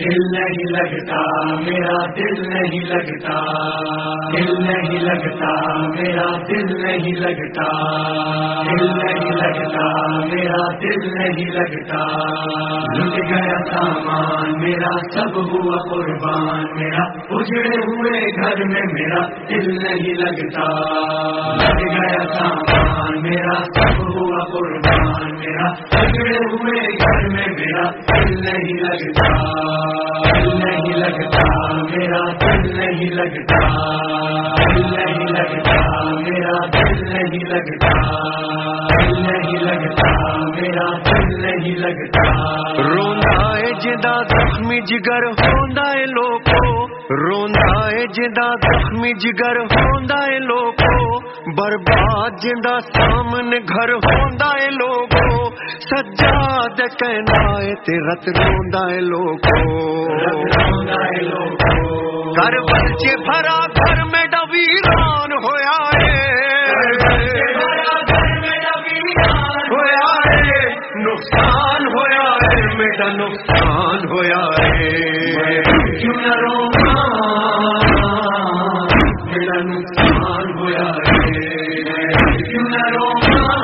دل نہیں لگتا، میرا دل نہیں لگتا۔ دل نہیں لگتا، میرا دل نہیں لگتا۔ دل نہیں لگتا، میرا دل نہیں لگتا۔ لٹ گیا سامان، میرا سب ہوا قربان۔ میرا اجڑے ہوئے گھر میں میرا دل نہیں لگتا۔ لٹ گیا سامان، میرا سب ہوا قربان۔ میرا اجڑے ہوئے گھر میں میرا دل نہیں لگتا۔ نہیں لگتا، میرا دل نہیں لگتا۔ نہیں لگتا، میرا دل نہیں لگتا۔ نہیں لگتا، میرا دل نہیں لگتا۔ روندا ہے جدا زخمی جگر ہوندا ہے لوکو۔ روندا ہے جدا زخمی جگر ہوندا ہے لوکو۔ برباد جدا سامنے گھر ہوندا ہے لوکو۔ سجاد کہنا ہے تے رت روندا ہے لوکو۔ گھر بچے بھرا گھر میں ڈویران ہویا ہے۔ ہویا ہے۔ نقصان ہویا ہے۔ میرا نقصان ہویا ہے۔ کیوں نہ رونا میرا نقصان ہوا ہے۔ کیوں نہ رونا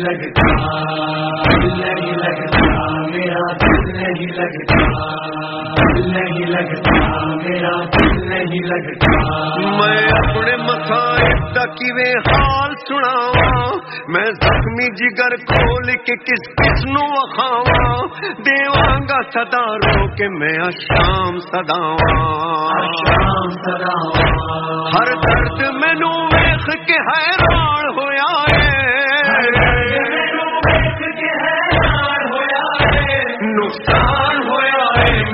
لگتا نہیں لگتا میرا دل نہیں لگتا نہیں لگتا میرا دل نہیں لگتا میں اپنے کیویں حال میں زخمی جگر کھول کے کس کس نو وکھاواں دیواں گا صدا رو کے میں شام صداواں شام ہر درد مینو ویخ کے حیران ہویا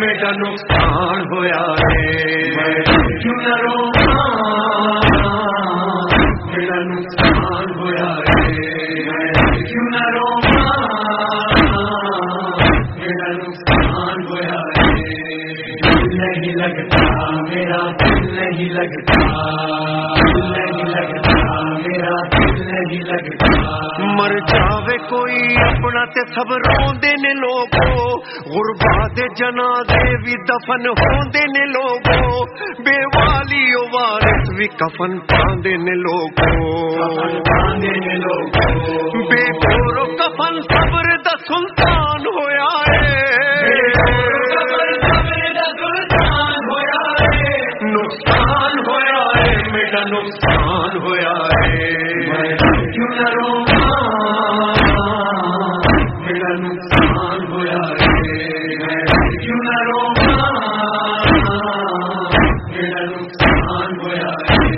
میرا نقصان ہویا ہے۔ کیوں نہ رونا میرا نقصان ہوا ہے۔ کیوں نہ رونا نقصان ہوا ہے دل نہیں لگتا میرا دل نہیں لگتا دل نہیں لگتا میرا دل نہیں لگتا مر جاوے کوئی اپنا تے سب روندے نے لوگو غربا دے جنازے بھی دفن ہوندے نے لوگو بے والی او وارث بھی کفن پاندے نے لوگو۔ نے بے گورو کفن صبر دا سلطان نقصان ہویا ہے۔ کیوں نہ رونا میرا نقصان ہوا ہے۔ کیوں نہ رونا میرا نقصان ہوا ہے۔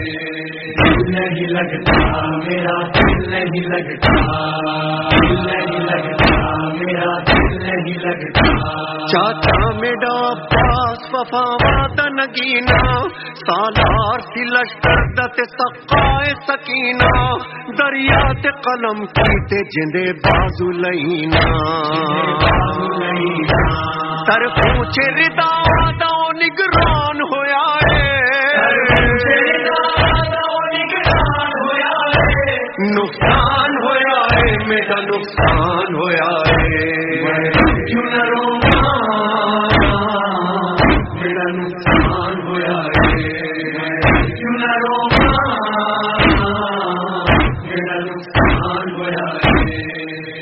نہیں لگتا میرا، دل نہیں لگتا، دل نہیں لگتا میرا۔ دل نہیں لگتا۔ چاچا میڈا پاس وفا وعدہ نگینا سالار سی لشکر دت سقائے سکینہ دریا تے قلم کیتے جندے بازو لینا تر پوچھے ردا دا نگران ہویا ہے۔ نقصان میرا نقصان ہوا ہے۔ میرا نقصان ہوا ہے۔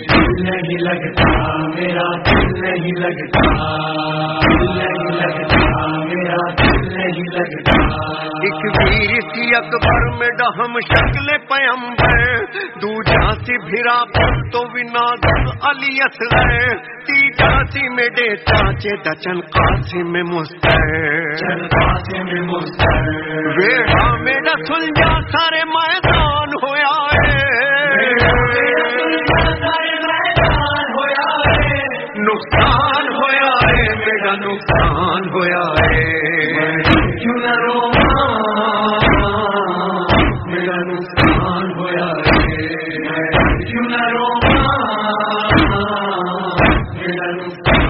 دل نہیں لگتا میرا دل نہیں لگتا۔ دل نہیں لگتا میرا دل نہیں لگتا۔ ایک ویر سی اکبر میں ڈہم شکل پیمبر۔ دوجا سی بھرا پل تو بنا علی اصغر۔ تیجا سی میڈے چاچے دچن قاسم میں مستر۔ پاسے میں مستر۔ ویڑا میرا سلجا سارے میدان۔ نقصان ہے। کیوں نہ میرا نقصان ہوا ہے۔ نہ میرا نقصان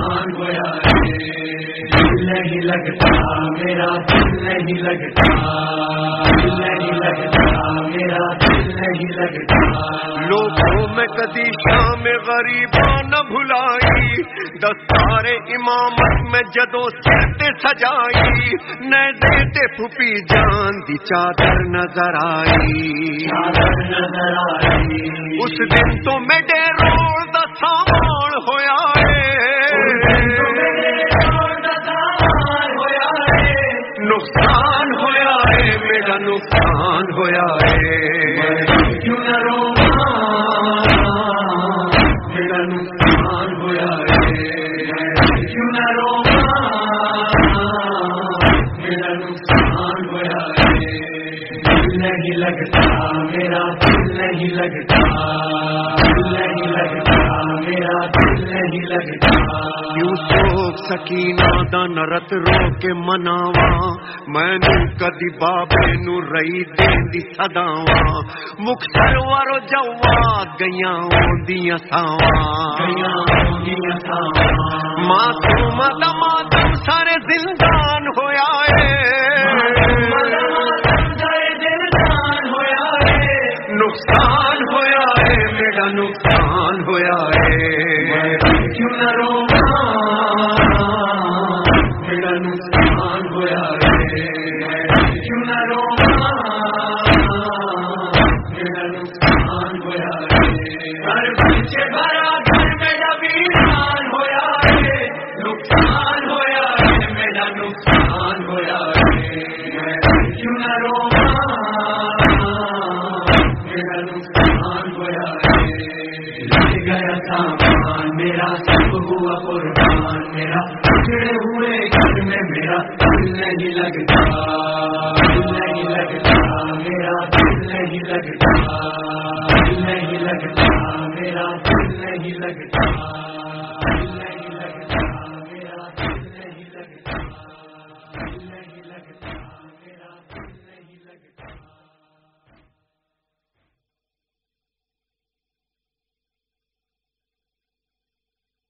نہیں لگتا، میرا دل نہیں لگتا۔ نہیں لگتا، میرا دل نہیں لگتا۔ لوگوں میں کدی شام غریب نہ بھلائی دستار امامت میں جدو سہتے سجائی نہ دیتے پھوپی جان دی چادر نظر آئی۔ اس دن تو میڈے روڑ دا سامان ہویا ہے۔ نقصان ہویا ہے میرا نقصان ہویا ہے۔ ہوا ہے۔ دل نہیں لگتا میرا دل نہیں لگتا۔ دل نہیں لگتا میرا دل نہیں لگتا۔ یوں سوک سکینہ دا نرت رو کے مناوا میں کدی بابے نو رئی دین دی صداواں۔ مکھ سرور جواد گیاں اوندیاں ساواں۔ معصوم دا ماتم سارے زندان میرا نقصان ہوا ہے کیوں نہ میرا نقصان ہوا ہے ہر پیچھے بھرا گھر میرا ہوا ہے نقصان ہوا ہے میرا نقصان ہوا ہے کیوں نہ میرا نقصان ہوا ہے گیا سامان میرا، سب ہوا قربان میرا ہوئے میرا دل نہیں لگتا، دل نہیں لگتا، میرا دل نہیں لگتا، دل نہیں لگتا، میرا دل نہیں لگتا، دل نہیں